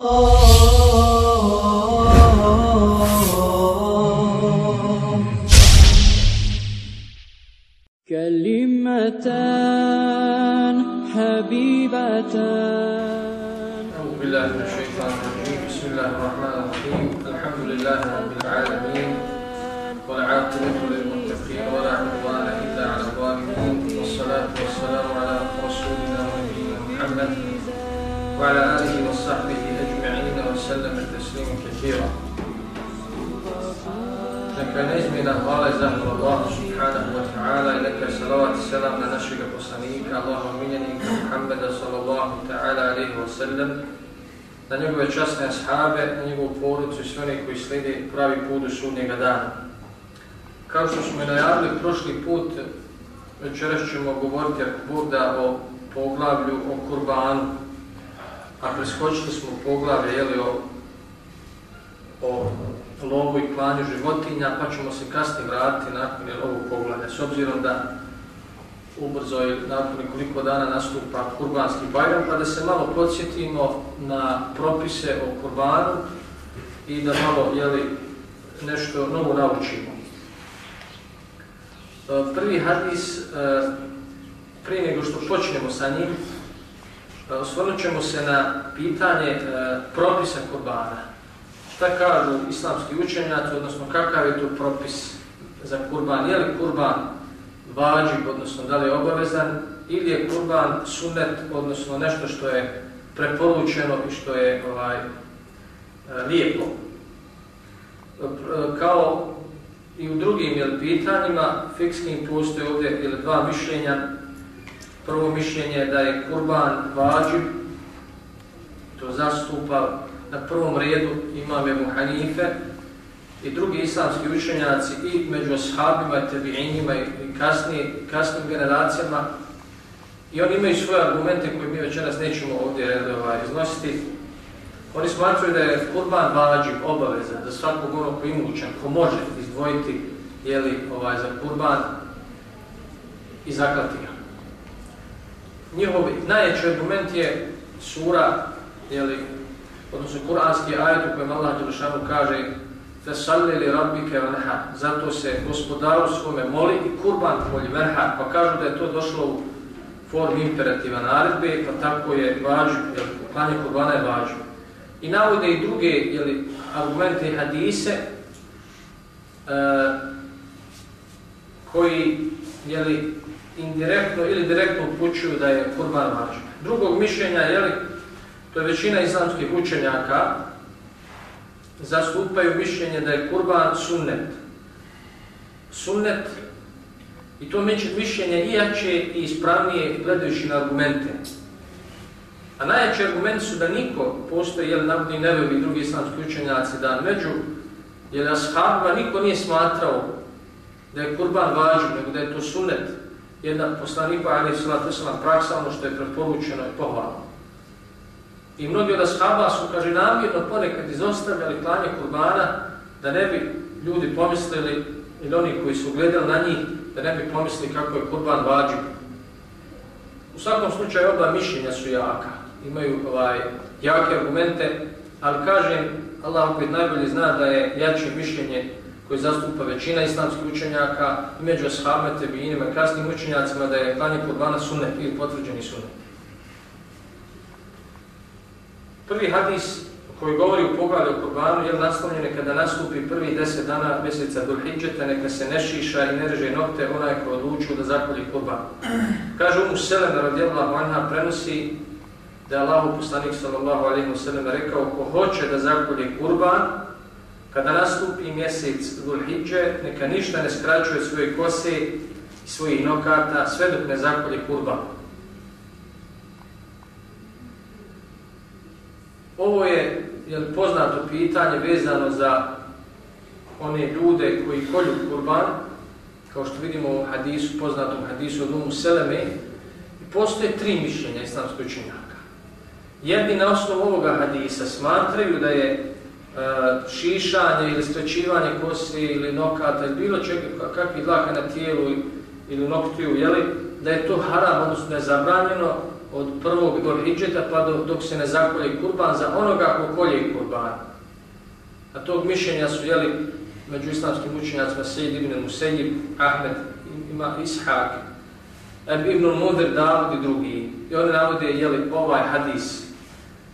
كلمتان حبيبتان. أعوذ بالله من الشيطان الرجيم. بسم الله الرحمن الرحيم. الحمد لله رب العالمين. والعاقبة للمتقين ولا عدوان إلا على الظالمين. والصلاة والسلام على رسولنا ونبينا محمد وعلى آله وصحبه وسلم تسليما كثيرا Neka neizmjena hvala i zahvala Allahu subhanahu wa ta'ala i neka je salavat i selam na našega poslanika, Allahu miljenika Muhammeda sallallahu ta'ala alaihi wa sallam, na njegove časne ashabe, na njegovu porodicu i sve one koji slijede pravi put do sudnjega dana. Kao što smo i najavili prošli put, večeras ćemo govoriti ako Bog da o poglavlju o kurbanu, a preskočili smo poglavlje jeli, o, o lovu i klanju životinja, pa ćemo se kasnije vratiti nakon ovog poglavlja. S obzirom da ubrzo i nakon nekoliko dana nastupa kurbanski bajram, pa da se malo podsjetimo na propise o kurbanu i da malo jeli, nešto novo naučimo. E, Prvi hadis, e, prije nego što počnemo sa njim, osvrnut ćemo se na pitanje propisa kurbana. Šta kažu islamski učenjaci, odnosno kakav je to propis za kurban? Je li kurban vađib, odnosno da li je obavezan, ili je kurban sunet, odnosno nešto što je preporučeno i što je ovaj, lijepo. Kao i u drugim jel, pitanjima, fikskim postoje ovdje jel, dva mišljenja. Prvo mišljenje je da je kurban vađib, to zastupa na prvom redu imam Ebu Hanife i drugi islamski učenjaci i među ashabima i tebiinima i kasnijim, kasnijim generacijama i oni imaju svoje argumente koje mi večeras nećemo ovdje ovaj, iznositi. Oni smatruju da je kurban vađiv, obaveza za svakog onog koji imućan, ko može izdvojiti jeli, ovaj, za kurban i zaklati ga njihov najveći argument je sura, jeli, odnosno kuranski ajet u kojem Allah Đelešanu kaže Fesalli li rabbike vanha, zato se gospodaru svome moli i kurban tvoj vrha, pa kažu da je to došlo u formi imperativa naredbe, pa tako je vađu, jer klanje kurbana je vađu. I navode i druge jeli, argumente i hadise e, koji jeli, indirektno ili direktno upućuju da je kurban vađu. Drugog mišljenja je to je većina islamskih učenjaka, zastupaju mišljenje da je kurban sunnet. Sunnet, i to mišljenje i jače i ispravnije gledajući na argumente. A najjači argumenti su da niko, postoji jel navodni nevevi i drugi islamski učenjaci, da među jel ashabima niko nije smatrao da je kurban važan, nego da je to sunnet. Jedna poslanika, ali je praksa ono što je preporučeno i pohvalno. I mnogi od ashaba su, kaže, namjerno ponekad izostavljali klanje kurbana da ne bi ljudi pomislili, ili oni koji su gledali na njih, da ne bi pomislili kako je kurban vađiv. U svakom slučaju oba mišljenja su jaka, imaju ovaj, jake argumente, ali kažem, Allah opet najbolje zna da je jače mišljenje koje zastupa većina islamskih učenjaka i među ashabima, tebinima i kasnim učenjacima da je klanje kurbana sunet ili potvrđeni sunet. Prvi hadis koji govori u pogledu o kurbanu je nastavljen kada nastupi prvi deset dana mjeseca do hijđeta, neka se ne šiša i ne reže nokte onaj ko odlučio da zakolje kurban. Kaže Umu Selena radijallahu anha prenosi da je Allah poslanik sallallahu alaihi wa sallam rekao ko hoće da zakolje kurban, kada nastupi mjesec Dhul-Hidže, neka ništa ne skraćuje svoje kose i svojih nokata sve dok ne zakolje kurban. Ovo je jel, poznato pitanje vezano za one ljude koji kolju kurban, kao što vidimo u hadisu, poznatom hadisu od Umu Seleme, i postoje tri mišljenja islamskoj činjaka. Jedni na osnovu ovoga hadisa smatraju da je šišanje ili skraćivanje kose ili nokata ili bilo čega, kakvih dlaka na tijelu ili noktiju, jeli, da je to haram, odnosno je zabranjeno od prvog do hijđeta pa do, dok se ne zakolje kurban za onoga ko kolje kurban. A tog mišljenja su jeli među islamskim učenjacima Sejid ibn Musejib, Ahmed, ima Ishaq, Ibn Mudir, Davud i drugi. I oni navode jeli ovaj hadis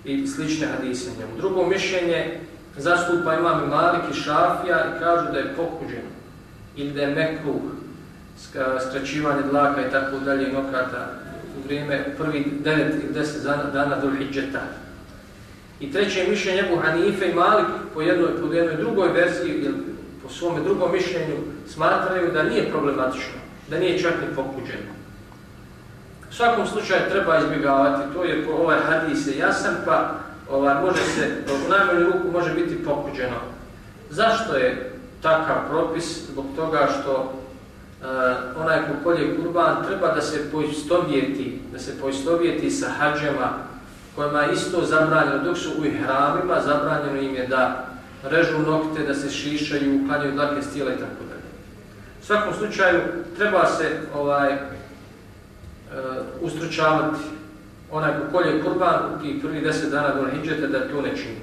i slične hadise njemu. Drugo mišljenje zastupa imam i Malik i Šafija i kažu da je pokuđen ili da je mekruh, skraćivanje dlaka i tako dalje nokata u vrijeme prvi 9 ili 10 dana do hijđeta. I treće mišljenje Ebu Hanife i Malik po jednoj, po jednoj drugoj verziji ili po svome drugom mišljenju smatraju da nije problematično, da nije čak ni pokuđeno. U svakom slučaju treba izbjegavati to jer ovaj hadis je jasan pa ovaj, može se, u najmanju ruku može biti pokuđeno. Zašto je takav propis? Zbog toga što uh, onaj ko kolje kurban treba da se poistovjeti, da se poistovjeti sa hađama kojima je isto zabranjeno, dok su u hramima, zabranjeno im je da režu nokte, da se šišaju, uklanjaju dlake stijela i tako dalje. U svakom slučaju treba se ovaj, uh, ustručavati onaj ko kolje kurban u tih prvi deset dana do da to ne čini.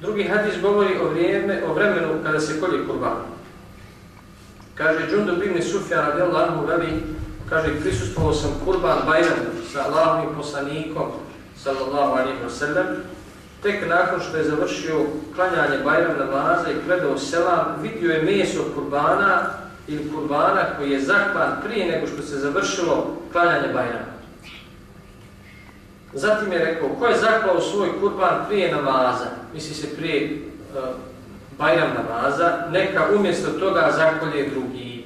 Drugi hadis govori o, vrijeme, o vremenu kada se kolje kurban. Kaže Džundub ibn Sufjan radijallahu anhu veli, kaže prisustvovao sam kurban Bajram sa Allahovim poslanikom sallallahu alaihi wa tek nakon što je završio klanjanje Bajram namaza i predao selam, vidio je meso kurbana ili kurbana koji je zaklan prije nego što se završilo klanjanje Bajrama. Zatim je rekao, ko je zaklao svoj kurban prije namaza, misli se prije uh, Bajram namaza, neka umjesto toga zakolje drugi.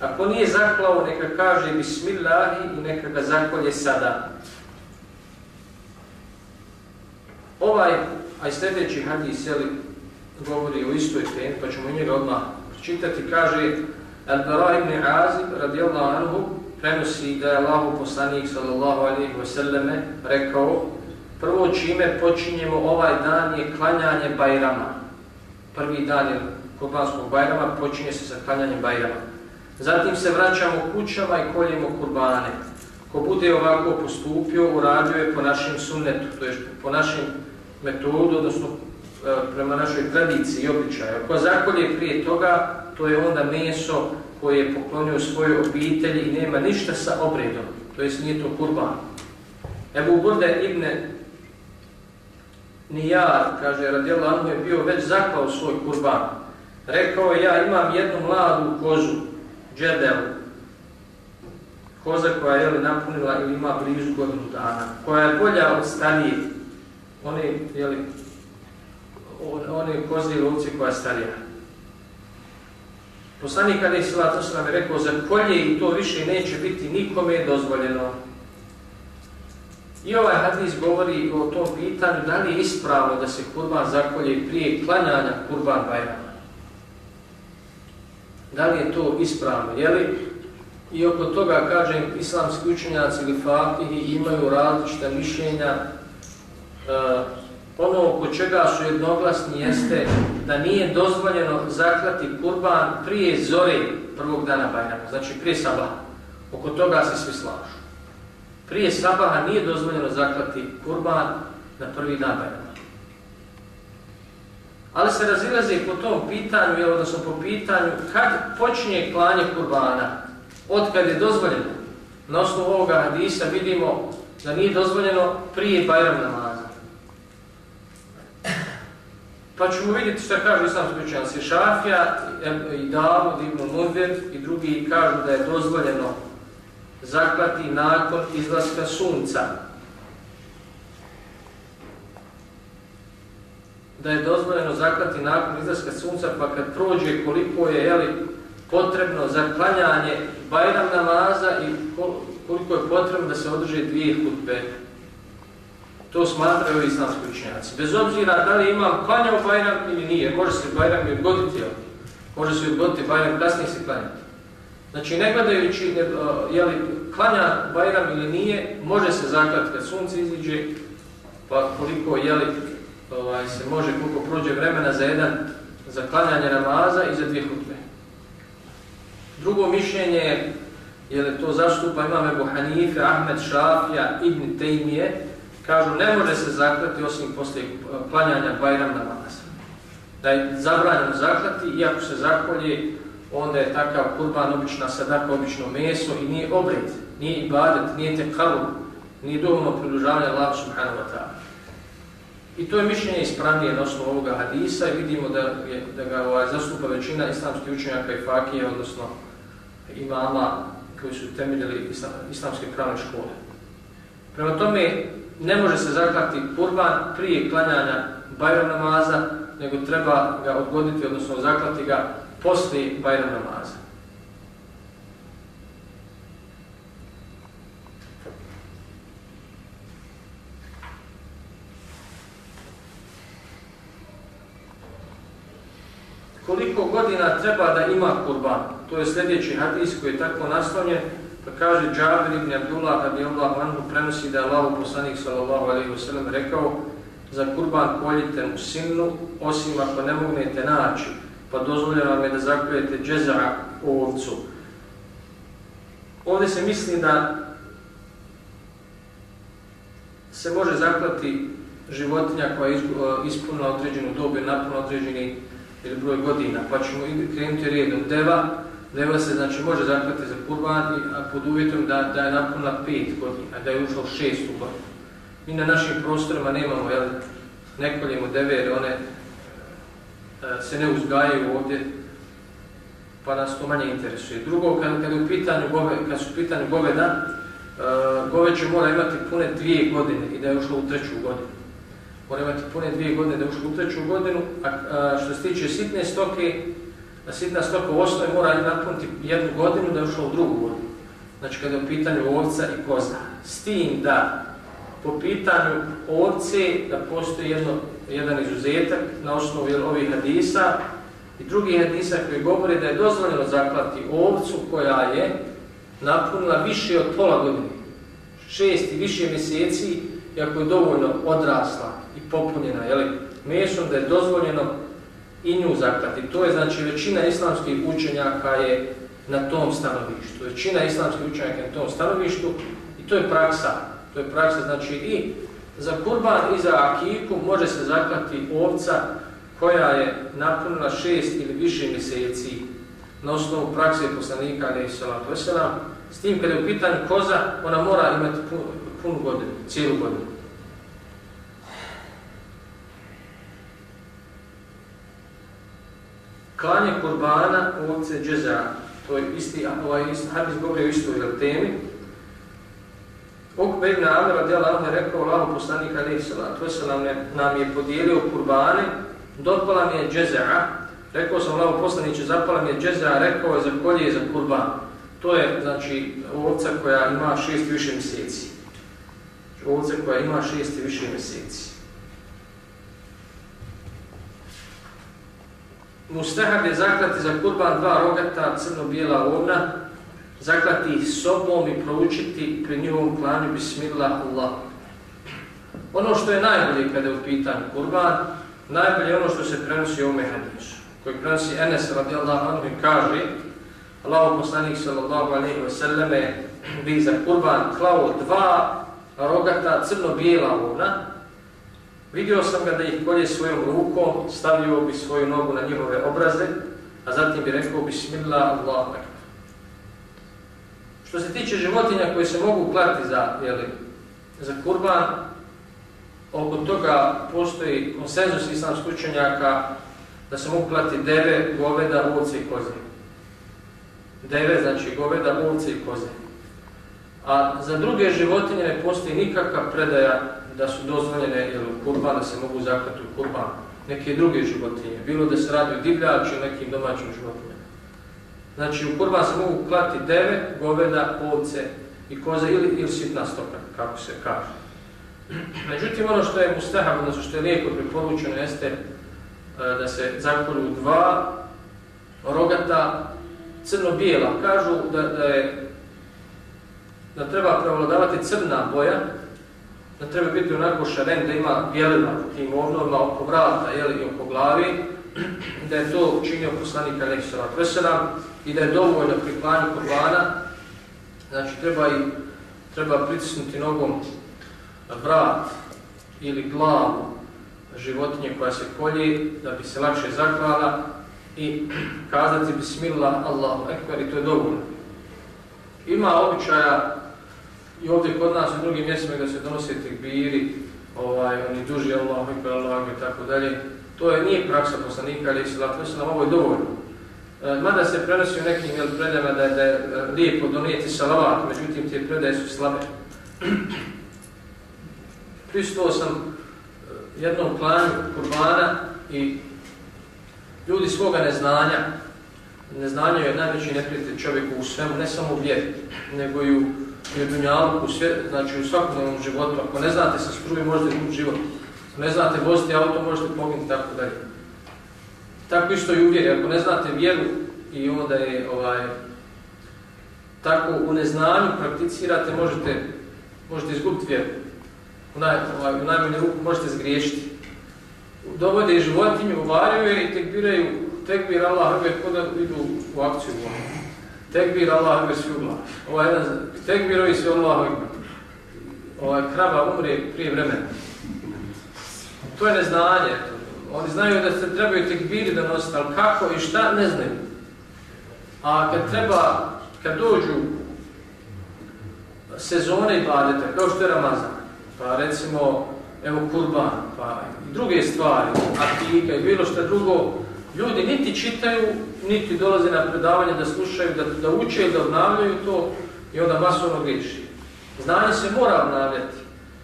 Ako nije zaklao, neka kaže Bismillahi i neka ga zakolje sada. Ovaj, a i sljedeći hadis, govori o istoj temi, pa ćemo njega odmah čitati, kaže Al-Bara ibn Azib radijallahu anhu prenosi da je Allahu poslanik sallallahu alejhi ve selleme rekao prvo čime počinjemo ovaj dan je klanjanje Bajrama. Prvi dan je kurbanskog Bajrama počinje se sa klanjanjem Bajrama. Zatim se vraćamo kućama i koljemo kurbane. Ko bude ovako postupio, uradio je po našem sunnetu, to je po našem metodu, odnosno prema našoj tradiciji i običaju. Ko zakolje prije toga, to je onda meso koje je poklonio svojoj obitelji i nema ništa sa obredom, to jest nije to kurban. Ebu Burde ibn Nijar, kaže Radijel Anhu, je bio već zaklao svoj kurban. Rekao je, ja imam jednu mladu kozu, džedel, koza koja je napunila ili ima blizu godinu dana, koja je bolja od starije, one, jeli, one kozi lovci koja je starija. Poslanik Ali Salatu Osram je rekao za kolje i to više neće biti nikome dozvoljeno. I ovaj hadis govori o tom pitanju da li je ispravno da se kurban zakolje prije klanjanja kurban bajrama. Da li je to ispravno? Jeli? I oko toga, kažem, islamski učenjaci ili fatihi imaju različita mišljenja uh, ono oko čega su jednoglasni jeste da nije dozvoljeno zaklati kurban prije zore prvog dana Bajrama, znači prije sabaha. Oko toga se svi slažu. Prije sabaha nije dozvoljeno zaklati kurban na prvi dan Bajrama. Ali se razilaze po tom pitanju, odnosno po pitanju kad počinje klanje kurbana, od kad je dozvoljeno. Na osnovu ovoga hadisa vidimo da nije dozvoljeno prije Bajram namaza. Pa ćemo vidjeti što kaže islamski učenjaci Šafija i Davud, Ibn Mudver i drugi kažu da je dozvoljeno zaklati nakon izlaska sunca. Da je dozvoljeno zaklati nakon izlaska sunca pa kad prođe koliko je jeli, potrebno za klanjanje Bajram namaza i koliko je potrebno da se održe dvije hutbe. To smatraju islamski učenjaci. Bez obzira da li imam klanjao Bajram ili nije, može se Bajram i odgoditi, može se odgoditi Bajram, kasnije se klanjati. Znači, ne gledajući je li klanja Bajram ili nije, može se zaklati kad sunce iziđe, pa koliko je li, ovaj, se može, koliko prođe vremena za jedan, za klanjanje namaza i za dvije hutbe. Drugo mišljenje jer to zastupa imam Ebu Ahmed Šafija, Ibn Tejmije, kažu ne može se zaklati osim poslije klanjanja Bajram. Da je zabranjeno zaklati, iako se zakolje, onda je takav kurban obična sadaka, obično meso i nije obred, nije ibadet, nije te kalu, nije dovoljno približavanje Allah subhanahu wa ta'ala. I to je mišljenje ispravnije na osnovu ovoga hadisa i vidimo da, je, da ga ovaj, zastupa većina islamskih učenjaka i fakije, odnosno imama koji su temeljili islam, islamske pravne škole. Prema tome, ne može se zaklati kurban prije klanjanja Bajram namaza, nego treba ga odgoditi, odnosno zaklati ga poslije Bajram namaza. Koliko godina treba da ima kurban? To je sljedeći hadis koji je tako naslovljen, pa kaže Džabir ibn Abdullah radijallahu anhu prenosi da je Allah poslanik sallallahu alejhi ve sellem rekao za kurban koljite mu sinu, osim ako ne mognete naći, pa dozvoljeno vam je da zakljujete džezara ovcu. Ovdje se misli da se može zaklati životinja koja je ispunila određenu dobu i napunila određeni ili broj godina, pa ćemo krenuti redom. Deva, deva se znači može zaklati za kurban a pod uvjetom da, da je napunila pet godina, da je ušla šestu godinu. Mi na našim prostorima nemamo, jel, ne koljemo deve jer one e, se ne uzgajaju ovdje, pa nas to manje interesuje. Drugo, kad, kad, u pitanju gove, kad su u pitanju goveda, uh, goveće mora imati pune dvije godine i da je ušlo u treću godinu mora imati pune dvije godine da ušli u treću godinu, a, a što se tiče sitne stoke, a sitna stoka u osnovi mora napuniti jednu godinu da je ušla u drugu godinu. Znači kada je u pitanju ovca i koza. S tim da po pitanju ovce da postoji jedno, jedan izuzetak na osnovu ovih hadisa i drugi hadisa koji govore da je dozvoljeno zaklati ovcu koja je napunila više od pola godine, šest i više mjeseci, iako je dovoljno odrasla i popunjena jeli, mesom, da je dozvoljeno i nju zaklati. To je znači većina islamskih učenjaka je na tom stanovištu. Većina islamskih učenjaka je na tom stanovištu i to je praksa. To je praksa znači i za kurban i za akiku može se zaklati ovca koja je napunila šest ili više mjeseci na osnovu prakse poslanika ali wasalam. S tim kada je u pitanju koza, ona mora imati punu godinu, cijelu godinu. Klanje kurbana ovce džeza. To je isti, ovaj isti hadis govori o istoj temi. Ukbe ibn Amir radijalahu je rekao Allahu poslanik alejhi salatu vesselam nam je podijelio kurbane, dopala mi je džeza. Rekao sam Allahu poslanice zapala mi je džeza, rekao je za kolje za kurban. To je znači ovca koja ima šest više mjeseci. Ovca koja ima šest više mjeseci. Mustahab je zaklati za kurban dva rogata, crno-bijela ovna, zaklati ih sobom i proučiti pri njihovom klanju Bismillah Allah. Ono što je najbolje kada je u pitanju kurban, najbolje je ono što se prenosi u ovome hadisu, koji prenosi Enes radijallahu anhu i kaže Allahu poslanik sallallahu alaihi wa sallame bi za kurban klao dva rogata crno-bijela ovna, Vidio sam ga da ih kolje svojom rukom, stavio bi svoju nogu na njihove obraze, a zatim bi rekao Bismillah, Allah, Što se tiče životinja koje se mogu klati za, jeli, za kurban, oko toga postoji konsenzus islamskih učenjaka da se mogu klati deve, goveda, ovce i koze. Deve znači goveda, ovce i koze. A za druge životinje ne postoji nikakva predaja da su dozvoljene jel, u kurban, da se mogu zaklati u kurban neke druge životinje. Bilo da se radi o divljači ili nekim domaćim životinjama. Znači u kurban se mogu klati deve, goveda, ovce i koze ili, ili sitna stoka, kako se kaže. Međutim, ono što je mustahab, odnosno što je lijeko preporučeno, jeste e, da se zakolju dva rogata crno-bijela. Kažu da, da, je, da treba prevladavati crna boja, da treba biti onako šaren, da ima bijelina tim ovnovima oko vrata jeli, i oko glavi, da je to učinio poslanik Aleksalat Veselam i da je dovoljno pri klanju Znači treba i treba pritisnuti nogom vrat ili glavu životinje koja se kolje da bi se lakše zaklala i kazati bismillah Allahu ekber i to je dovoljno. Ima običaja i ovdje kod nas u drugim mjestima da se donose tekbiri, ovaj, oni duži ekber, Allahu ekber i tako dalje. To je nije praksa poslanika, ali se ovo je dovoljno. E, mada se prenosi u nekim predama da, da je lijepo donijeti salavat, međutim te predaje su slabe. Pristao sam e, jednom klanju kurbana i ljudi svoga neznanja, neznanje je najveći neprijatelj čovjeku u svemu, ne samo u vjeri, nego i u, i u znači u svakodnevnom životu. Ako ne znate sa struji, možete u život. Ako ne znate voziti auto, možete poginuti tako dalje. Tako isto i u vjeri. Ako ne znate vjeru i onda je ovaj, tako u neznanju prakticirate, možete, možete izgubiti vjeru. U, naj, ovaj, u najmanju ruku možete zgriješiti. Dovode životinju, uvaraju i tekbiraju, tekbir Allah, kod da idu u akciju. Tekbir Allah, svi u glavu. Ovaj jedan, tekbirovi se Allah, ovaj, krava umre prije vremena. To je neznanje. Oni znaju da se trebaju tekbiri da nositi, ali kako i šta, ne znaju. A kad treba, kad dođu sezone i badete, kao što je Ramazan, pa recimo, evo kurban, pa i druge stvari, artika i bilo što drugo, ljudi niti čitaju, niti dolaze na predavanje da slušaju, da, da uče, da obnavljaju to i onda masovno griješi. Znanje se mora obnavljati.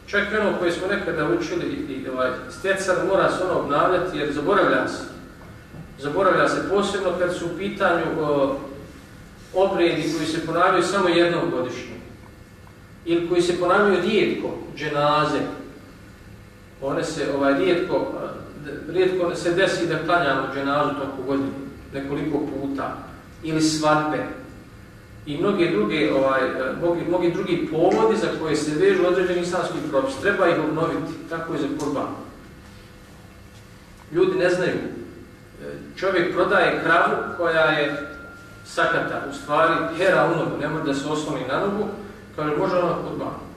Čak ono koje smo nekada učili i ovaj, stjecar mora se ono obnavljati jer zaboravlja se. Zaboravlja se posebno kad su u pitanju o, obredi koji se ponavljaju samo jednom godišnje. Ili koji se ponavljaju rijetko, dženaze. One se ovaj, rijetko, rijetko se desi da klanjamo dženazu toliko godinu, nekoliko puta. Ili svadbe i mnoge druge, ovaj, e, mnogi, mnogi drugi povodi za koje se vežu određeni islamski propis. Treba ih obnoviti, tako i za kurban. Ljudi ne znaju. E, čovjek prodaje kravu koja je sakata, u stvari hera u nogu, ne može da se osloni na nogu, kaže može ona kurban.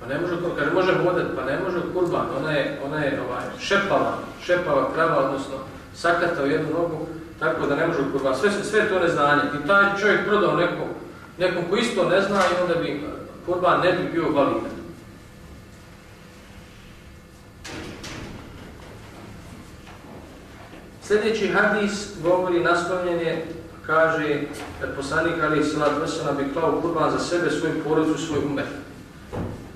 Pa ne može, kaže može vodat, pa ne može kurban, ona je, ona je ovaj, šepava, šepava krava, odnosno sakata u jednu nogu, tako da ne može kurban. Sve, sve to neznanje. I taj čovjek prodao nekom, nekom ko isto ne zna i onda bi kurban ne bi bio validan. Sljedeći hadis govori naslovljenje, kaže poslanik Ali Salat Vesela bi klao kurban za sebe, svoju porodicu, svoj umet.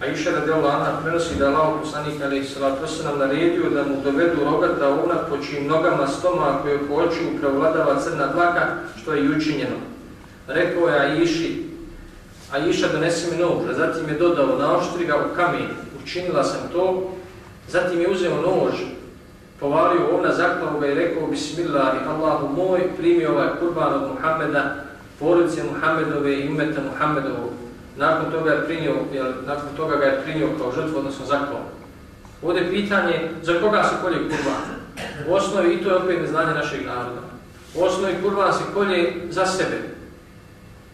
A iša radi Allah prenosi da Allah poslanik ali salatu nam naredio da mu dovedu rogata ovna po čijim nogama stoma koje po očiju prevladava crna dlaka, što je i učinjeno. Rekao je Aiši, Aisha donesi mi nož, a zatim je dodao naoštri ga u kamen, učinila sam to, zatim je uzeo nož, povalio ovna, zaklao ga i rekao Bismillah Allahu moj, primio ovaj kurban od Muhammeda, porodice Muhammedove i umeta Muhammedovog nakon toga, je prinio, jel, nakon toga ga je prinio kao žrtvu, odnosno zaklao. Ovdje je pitanje za koga se kolje kurban. U osnovi, i to je opet neznanje našeg naroda, u osnovi kurban se kolje za sebe.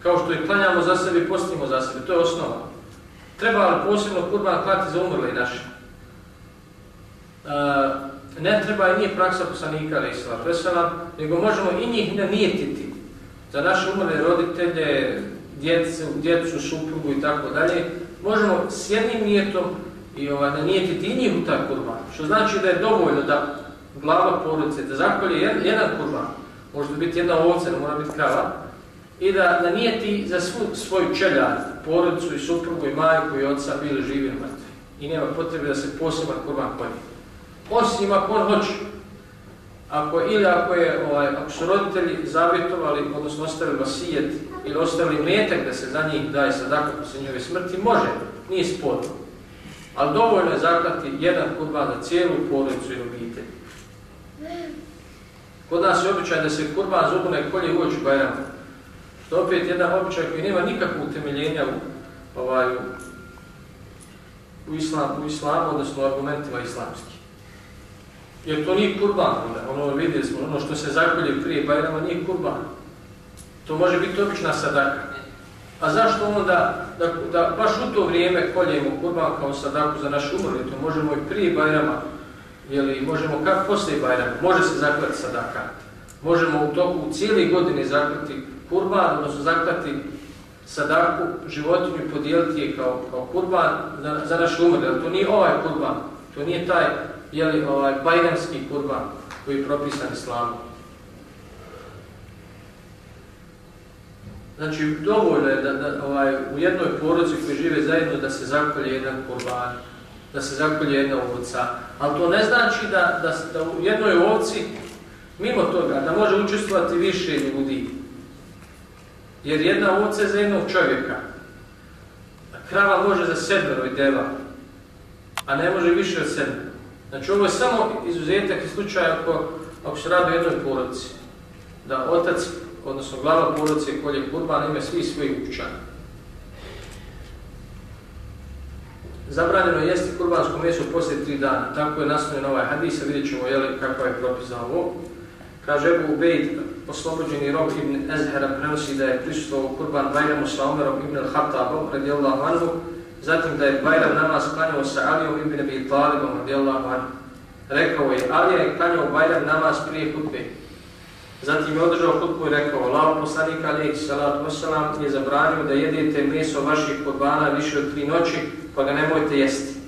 Kao što i klanjamo za sebe i postimo za sebe, to je osnova. Treba li posebno kurban klati za umrle i naše? E, ne treba i nije praksa poslanika ali isla, nego možemo i njih nanijetiti za naše umrle roditelje, djecu, djecu, suprugu i tako dalje, možemo s jednim nijetom i ovaj, nanijetiti i njih u taj kurban. Što znači da je dovoljno da glava porodice, da zakolje jedan, kurban, može biti jedna ovca, ne mora biti krava, i da nanijeti za svu svoju čeljad, porodicu i suprugu i majku i oca bili živi i mrtvi. I nema potrebe da se poseban kurban kolje. Osim ako on hoće, ako, ili ako, je, ovaj, ako su roditelji zavjetovali, odnosno ostavili vasijet ili ostavili metak da se za njih daje sadaka poslije njove smrti, može, nije sporno. Ali dovoljno je zaklati jedan kurban za cijelu porodicu i obitelj. Kod nas je običaj da se kurban zubune kolje uoči Bajrama. To je opet jedan običaj koji nema nikakvog utemeljenja u, ovaj, u, islam, u islamu, odnosno argumentima islamskih. Jer to nije kurban, ono vidjeli smo, ono što se zakolje prije Bajrama nije kurban. To može biti obična sadaka. A zašto onda, da, da baš u to vrijeme koljemo kurban kao sadaku za naš umrli, to možemo i prije Bajrama, jeli, možemo kako poslije Bajrama, može se zaklati sadaka. Možemo u toku cijeli godine zaklati kurban, odnosno zaklati sadaku, životinju podijeliti je kao, kao kurban za, za naš umrli, ali to nije ovaj kurban, to nije taj jeli, ovaj, bajramski kurban koji je propisan islamom. Znači, dovoljno je da, da ovaj, u jednoj porodici koji žive zajedno da se zakolje jedan kurban, da se zakolje jedna ovca. Ali to ne znači da, da, da u jednoj ovci, mimo toga, da može učestvovati više ljudi. Jer jedna ovca je za jednog čovjeka. A krava može za sedmero i deva, a ne može više od sedmero. Znači, ovo je samo izuzetak i slučaj ako, ako se radi o jednoj porodici. Da otac odnosno glava porodice kolje kurban ime svi svojih ukućana. Zabranjeno je jesti kurbansko meso poslije tri dana. Tako je nastavljen ovaj hadis, a vidjet ćemo jeli, kako je propizao ovo. Kaže Ebu Ubejd, oslobođeni rob ibn Ezhera prenosi da je prisutovao kurban Bajramu sa Omerom ibn al-Hattabom, radijallahu anhu, zatim da je Bajram namaz klanjao sa Alijom ibn Abi Talibom, radijallahu anhu. Rekao je, Alija je klanjao Bajram namaz prije hutbe. Zatim je održao hutbu i rekao, Allah poslanik alaih salatu wasalam je zabranio da jedete meso vaših kurbana više od tri noći, pa ga nemojte jesti.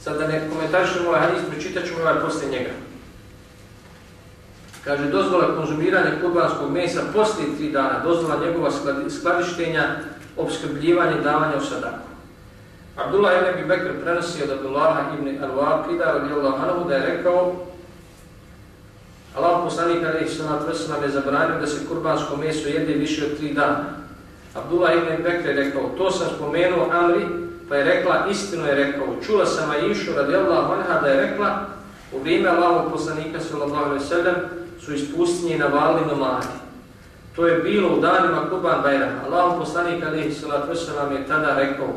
Sad da ne komentarišemo ovaj hadis, pročitat ćemo ovaj posle njega. Kaže, dozvola konzumiranja kurbanskog mesa poslije tri dana, dozvola njegova skladištenja, obskrbljivanje, davanja u sadaku. Abdullah ibn Bekr prenosi od Abdullaha ibn Al-Waqida radijallahu anhu da je rekao Allah poslanik alaihi sallat nam je zabranio da se kurbansko meso jede više od tri dana. Abdullah ibn Bekr je rekao, to sam spomenuo Amri, pa je rekla, istinu je rekao, čula sam Aishu radijallahu anha da je rekla, u vrijeme Allahog poslanika sallallahu alaihi sallam su iz pustinje navali nomadi. To je bilo u danima Kurban Bajrama. Allahog poslanik alaihi sallat nam je tada rekao,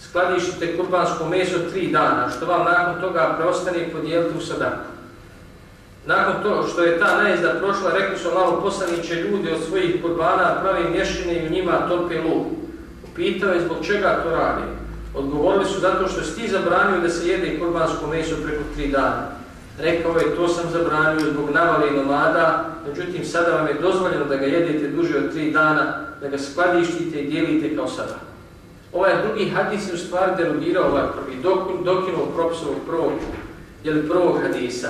skladišite kurbansko meso tri dana, što vam nakon toga preostane podijeliti u sadaku. Nakon to što je ta najezda prošla, rekli su malo poslaniće ljudi od svojih kurbana pravi mješine i u njima tope luk. Upitao je zbog čega to radi. Odgovorili su zato što si ti zabranio da se jede kurbansko meso preko tri dana. Rekao je to sam zabranio zbog navale nomada, međutim sada vam je dozvoljeno da ga jedete duže od tri dana, da ga skladištite i dijelite kao sada. Ovaj drugi hadis je u stvari derogirao ovaj prvi, dokinuo propis ovog prvog, jeli prvog hadisa.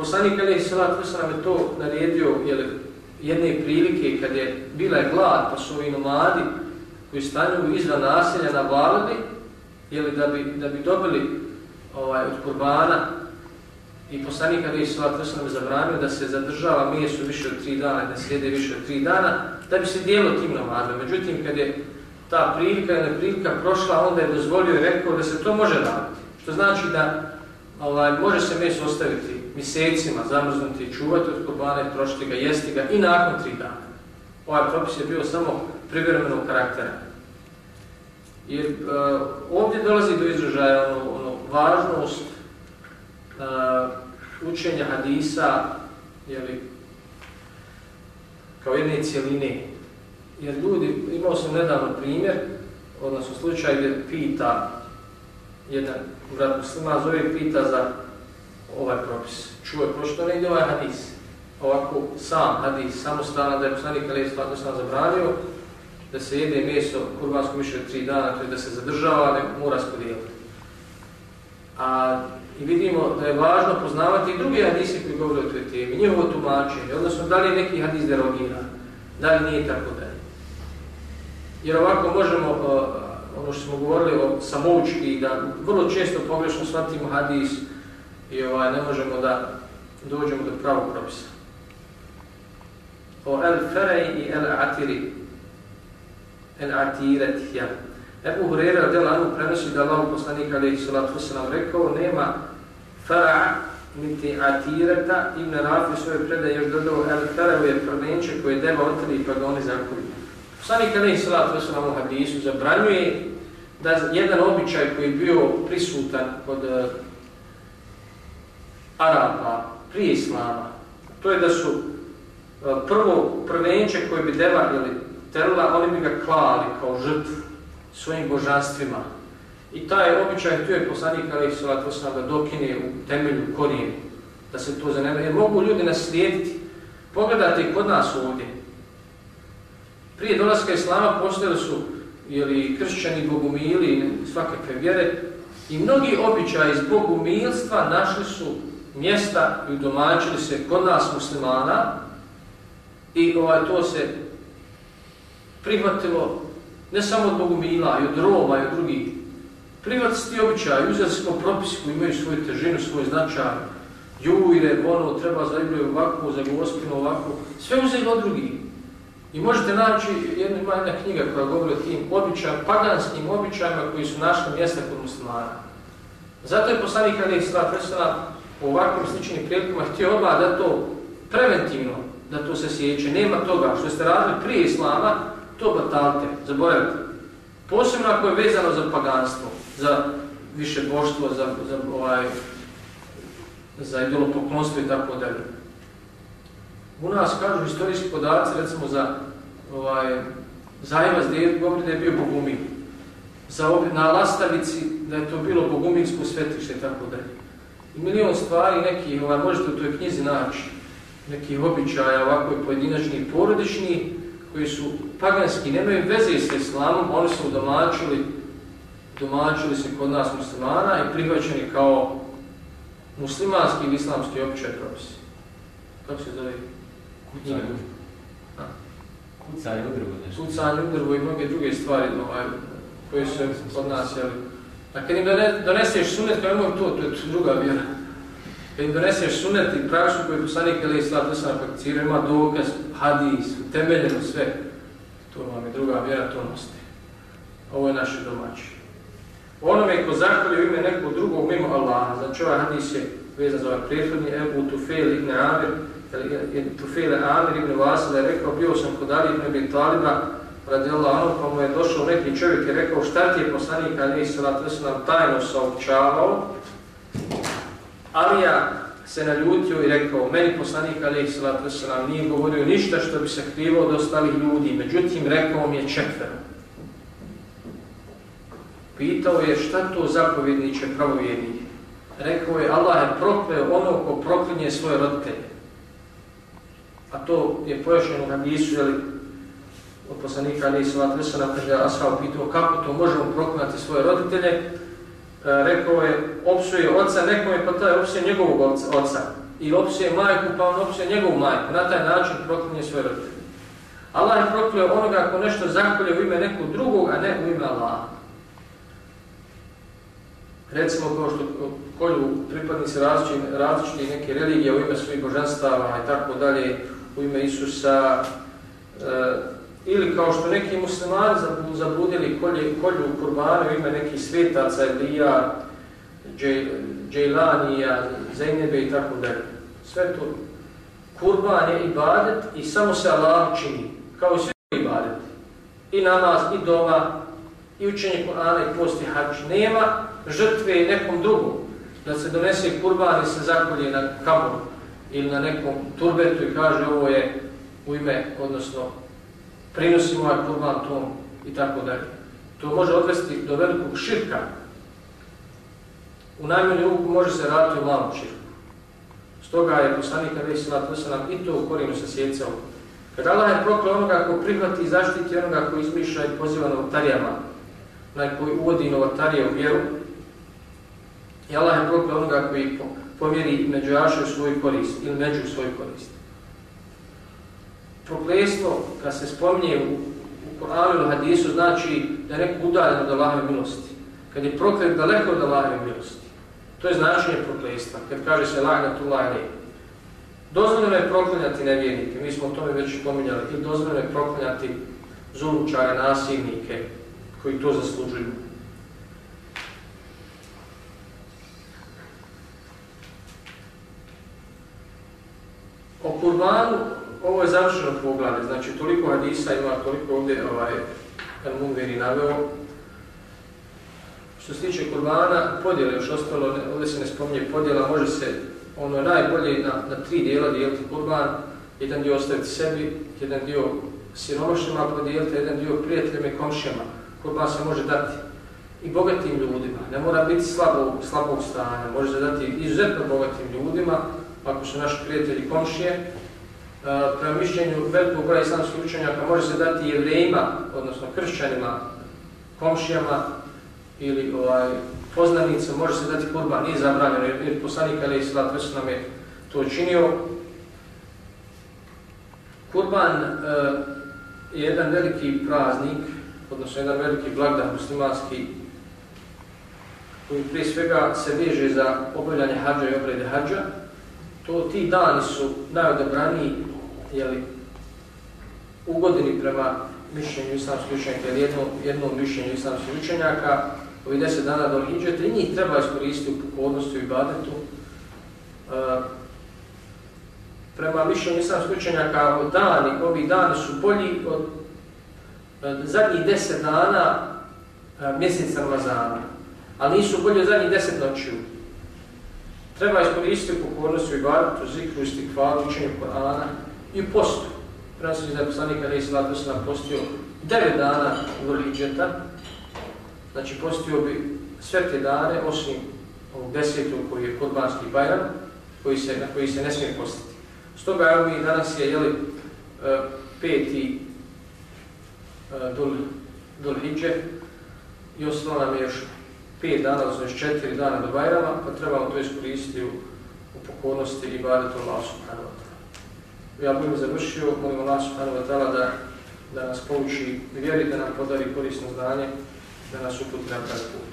Poslanik Ali Salat nam je to naredio jel, jedne prilike kad je bila je glad, pa su ovi nomadi koji stanju izvan naselja na Valadi, jel, da, bi, da bi dobili ovaj, od kurbana i poslanik Ali Salat nam je zabranio da se zadržava mjesto više od tri dana, da se jede više od tri dana, da bi se dijelo tim nomadima. Međutim, kad je ta prilika ili prilika prošla, onda je dozvolio i rekao da se to može raditi. Što znači da ovaj, može se meso ostaviti mjesecima zamrznuti čuvati od kurbana trošiti ga, jesti ga i nakon tri dana. Ovaj propis je bio samo privremenog karaktera. Jer uh, ovdje dolazi do izražaja ono, ono, važnost uh, učenja hadisa jeli, kao jedne cijeline. Jer ljudi, imao sam nedavno primjer, odnosno slučaj gdje pita jedan brat muslima, zove pita za ovaj propis. Čuo je prošto negdje ovaj hadis. Ovako sam hadis, samostalno da je poslanik Ali stvarno sam zabranio da se jede meso kurbansko više od tri dana, to je da se zadržava, ne mora spodijeliti. A i vidimo da je važno poznavati i drugi hadisi koji govore o toj temi, njihovo tumačenje, odnosno da li je neki hadis derogiran, da li nije tako dalje. Jer ovako možemo, ono što smo govorili o samoučki, da vrlo često pogrešno shvatimo hadis, i ovaj, ne možemo da dođemo do pravog propisa. O el ferej i el atiri. El atiret, ja. Ebu del Anu prenosi da Allah poslanika alaihi salatu wasalam rekao nema fara niti atireta Ibn Rafi svoje predaje još dodao el fereju je prvenče koje deva otri pa ga oni zakuri. Poslanik alaihi salatu wasalam u hadisu zabranjuje da jedan običaj koji je bio prisutan kod Arapa prije Islama, to je da su prvo prvenče koje bi deva ili terula, oni bi ga klali kao žrtvu svojim božanstvima. I taj običaj, tu je poslanik Ali Salat da dokine u temelju korijenu, da se to zaneme. Jer mogu ljudi naslijediti. Pogledajte kod nas ovdje. Prije dolaska Islama postojali su jeli, kršćani, bogumili, svakakve vjere i mnogi običaji iz bogumilstva našli su mjesta i udomačili se kod nas muslimana i ovaj, to se prihvatilo ne samo od Bogumila, i od Roma, i od drugih. Prihvatili ti običaj, uzeli smo propisi koji imaju svoju težinu, svoj značaj. Jujre, ono, treba za Ibriju ovako, za Gospinu ovako. Sve uzeli od drugih. I možete naći, jedna, ima jedna knjiga koja govori o tim običajima, paganskim običajima koji su našli mjesta kod muslimana. Zato je poslanik Ali Presana u ovakvim sličnim prilikama htio odmah da to preventivno, da to se sjeće. Nema toga što ste radili prije Islama, to batalite, zaboravite. Posebno ako je vezano za paganstvo, za više boštvo, za, za, ovaj, za idolopoklonstvo i tako dalje. U nas kažu historijski podaci, recimo za ovaj, zajma gdje govori da je bio bogumil. Za, na Lastavici da je to bilo bogumilsko svetište i tako dalje. I milion stvari, neki, ovaj, možete u toj knjizi naći, nekih običaja, ovako pojedinačni i porodični, koji su paganski, nemaju veze s islamom, oni su domačili, domačili se kod nas muslimana i prihvaćeni kao muslimanski ili islamski običaj propisi. Kako se zove? Kucanje. Kucanje udrvo nešto. Kucanje udrvo i mnoge druge stvari ovaj, koje su kod nas, jeli. A kad im doneseš sunet, kao imam to, to je druga vjera. Kad im doneseš sunet i praksu koju poslanik ili islam to sam prakticirao, ima dokaz, hadis, utemeljeno sve, to vam je druga vjera, to nosite. Ovo je naše domaće. Onome ko zahvalio ime nekog drugog mimo Allaha, znači ovaj hadis je vezan za ovaj prethodni, Ebu Tufel ibn Amir, Tufele Amir ibn Vasila je rekao, bio sam kod Ali ibn Taliba, radi Allah, pa mu je došao neki čovjek i rekao, šta ti je poslanik Ali Salat nam tajno saopćavao, Alija se naljutio i rekao, meni poslanik Ali Salat nam nije govorio ništa što bi se krivao od ostalih ljudi, međutim rekao mi je četvero. Pitao je šta to zapovjedniče pravovjednik. Rekao je, Allah je prokleo ono ko proklinje svoje roditelje. A to je pojašnjeno u hadisu, jeli, od poslanika Ali Salat Vesana, kaže Ashab pitao kako to možemo proklinati svoje roditelje. E, rekao je, opsuje oca nekome, pa taj opsuje njegovog oca. I opsuje majku, pa on opsuje njegovu majku. Na taj način proklinje svoje roditelje. Allah je proklio onoga ako nešto zakolje u ime nekog drugog, a ne u ime Allaha. Recimo kao što kolju pripadnici različiti, različiti neke religije u ime svojih božanstava i tako dalje, u ime Isusa, e, ili kao što neki muslimani zabudili kolje, kolju u kurbanu ime nekih svetaca, Elija, Džejlanija, Zajnebe i tako dalje. Sve to. Kurban je ibadet i samo se Allah čini, kao i svi ibadet. I namaz, i doma, i učenje Kur'ana i posti hač. Nema žrtve nekom drugom, da se donese kurban i se zakolje na kamoru ili na nekom turbetu i kaže ovo je u ime, odnosno prinosimo ovaj kurban tom i tako dalje. To može odvesti do velikog širka. U najmanju ruku može se raditi o malom širku. Stoga je poslanik Salat nam i to u korinu sa sjecao. Kad Allah je proklao onoga ko prihvati i zaštiti onoga ko izmišlja i poziva novotarijama, onaj koji uvodi novotarije u vjeru, i Allah je proklao onoga koji pomjeri među jaše u svoju korist ili među u svoju korist. Proklestvo, kad se spominje u, u Koranu ili hadisu, znači da je neko udaljen od Allahove milosti. Kad je proklet daleko od Allahove milosti. To je značenje proklestva. Kad kaže se lagna tu lagni. Dozvoljeno je proklinjati nevjernike, mi smo o tome već spominjali, ili dozvoljeno je proklinjati zulučare, nasilnike koji to zaslužuju. O kurbanu, ovo je završeno poglavlje, znači toliko hadisa ima, toliko ovdje ovaj, Al-Mungveri naveo. Što se tiče kurbana, podjela još ostalo, ovdje se ne spominje podjela, može se ono najbolje na, na tri dijela dijeliti kurban, jedan dio ostaviti sebi, jedan dio siromašnjima podijeliti, jedan dio prijateljima i komšijama. Kurban se može dati i bogatim ljudima, ne mora biti slabog, slabog stanja, može se dati izuzetno bogatim ljudima, ako su naši prijatelji komšije. E, prema mišljenju velikog broja islamskih učenjaka može se dati jevrejima, odnosno kršćanima, komšijama ili ovaj, poznanicom, može se dati kurban, nije zabranjeno jer, poslanik Ali Islat već nam je to učinio. Kurban e, je jedan veliki praznik, odnosno jedan veliki blagdan muslimanski koji prije svega se veže za obavljanje hađa i obrede hađa. To ti dani su najodabraniji jeli, u godini prema mišljenju islamskih učenjaka ili jednom, jednom mišljenju islamskih učenjaka. Ovi deset dana do Hidžeta i njih treba iskoristiti u pokodnosti i badetu. E, prema mišljenju islamskih učenjaka, dani, ovi dani su bolji od e, zadnjih deset dana e, mjeseca Ramazana ali nisu bolje od zadnjih deset noćiju. Treba iskoristiti pokornost u ibadetu, zikru, istikvalu, učenju Korana i. Prema se da poslanika Ali Islatu nam postio devet dana u Vrliđeta, znači postio bi sve te dane, osim ovog desetu koji je Kurbanski bajram, koji se, na koji se ne smije postiti. Stoga evo mi danas je jeli, e, peti e, Dul, Dul Hidže i ostalo nam je još 5 dana, odnosno 4 dana do Bajrama, pa trebamo to iskoristiti u, u pokornosti i badetu Allah subhanahu. Ja bih završio, molim Allah subhanahu da, da nas pouči vjeri, da nam podari korisno znanje, da nas uputi na pravi put.